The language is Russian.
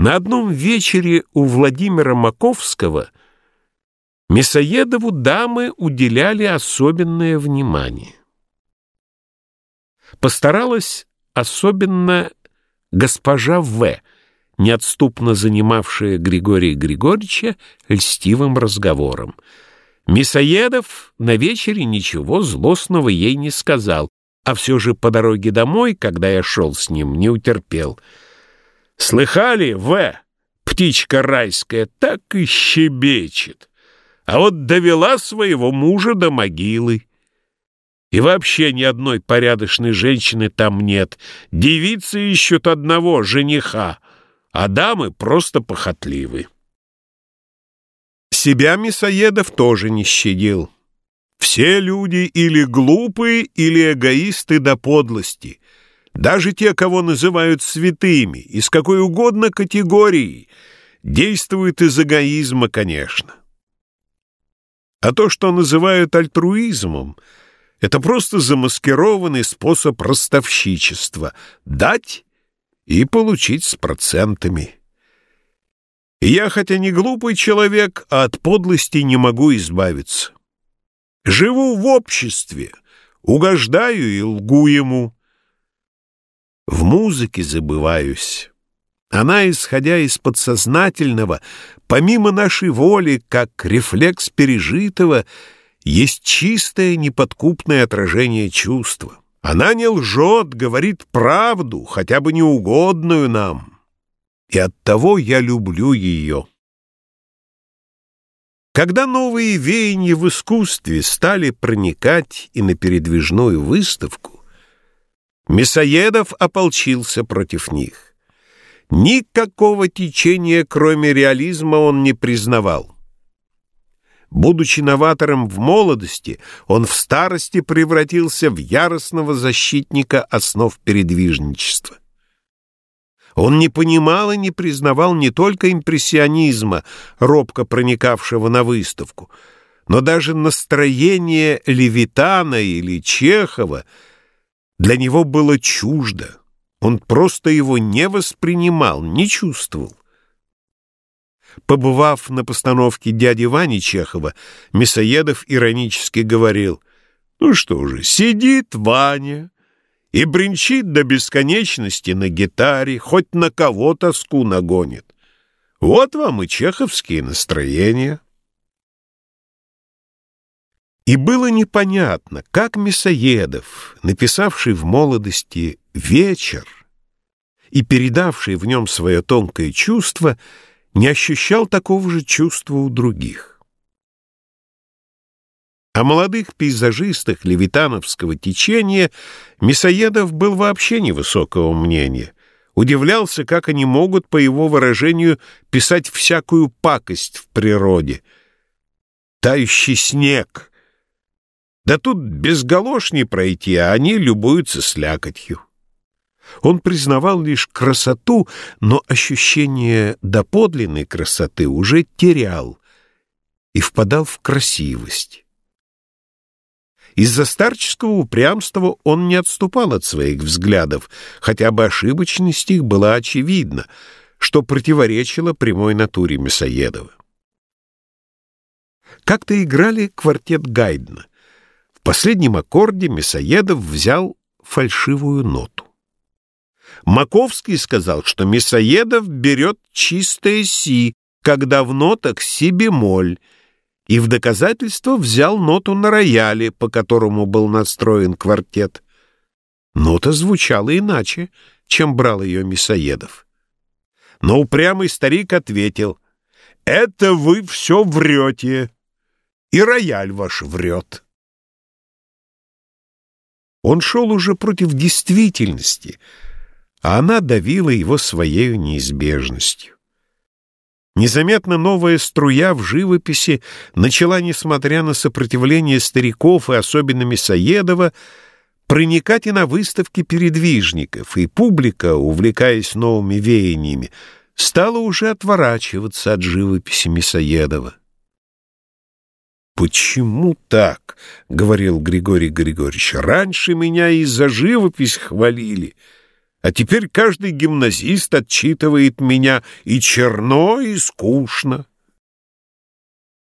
На одном вечере у Владимира Маковского Мясоедову дамы уделяли особенное внимание. Постаралась особенно госпожа В., неотступно занимавшая Григория Григорьевича льстивым разговором. Мясоедов на вечере ничего злостного ей не сказал, а все же по дороге домой, когда я шел с ним, не утерпел. «Слыхали, В? Птичка райская так и щебечет, а вот довела своего мужа до могилы». И вообще ни одной порядочной женщины там нет. Девицы ищут одного жениха, а дамы просто похотливы. Себя Мясоедов тоже не щадил. Все люди или глупые, или эгоисты до подлости. Даже те, кого называют святыми, из какой угодно категории, действуют из эгоизма, конечно. А то, что называют альтруизмом — это просто замаскированный способ ростовщичества — дать и получить с процентами. я, хотя не глупый человек, а от подлости не могу избавиться. Живу в обществе, угождаю и лгу ему. В музыке забываюсь. Она, исходя из подсознательного, помимо нашей воли, как рефлекс пережитого — есть чистое неподкупное отражение чувства. Она не лжет, говорит правду, хотя бы неугодную нам. И оттого я люблю ее. Когда новые веяния в искусстве стали проникать и на передвижную выставку, Мясоедов ополчился против них. Никакого течения, кроме реализма, он не признавал. Будучи новатором в молодости, он в старости превратился в яростного защитника основ передвижничества. Он не понимал и не признавал не только импрессионизма, робко проникавшего на выставку, но даже настроение Левитана или Чехова для него было чуждо. Он просто его не воспринимал, не чувствовал. Побывав на постановке дяди Вани Чехова, Мясоедов иронически говорил, «Ну что же, сидит Ваня и бренчит до бесконечности на гитаре, хоть на кого тоску нагонит. Вот вам и чеховские настроения». И было непонятно, как Мясоедов, написавший в молодости «Вечер» и передавший в нем свое тонкое чувство, — не ощущал такого же чувства у других. О молодых пейзажистах левитановского течения Мясоедов был вообще невысокого мнения. Удивлялся, как они могут, по его выражению, писать всякую пакость в природе. Тающий снег. Да тут без галош не пройти, а они любуются слякотью. Он признавал лишь красоту, но ощущение доподлинной красоты уже терял и впадал в красивость. Из-за старческого упрямства он не отступал от своих взглядов, хотя бы ошибочность их была очевидна, что противоречило прямой натуре Мясоедова. Как-то играли квартет Гайдна. В последнем аккорде Мясоедов взял фальшивую ноту. Маковский сказал, что Мясоедов берет чистое си, когда в нотах си бемоль, и в доказательство взял ноту на рояле, по которому был настроен квартет. Нота звучала иначе, чем брал ее Мясоедов. Но упрямый старик ответил, «Это вы все врете, и рояль ваш врет». Он шел уже против действительности — а она давила его своей неизбежностью. Незаметно новая струя в живописи начала, несмотря на сопротивление стариков и особенно Мясоедова, проникать и на выставки передвижников, и публика, увлекаясь новыми веяниями, стала уже отворачиваться от живописи Мясоедова. «Почему так?» — говорил Григорий Григорьевич. «Раньше меня и за живопись хвалили». А теперь каждый гимназист отчитывает меня и черно, и скучно.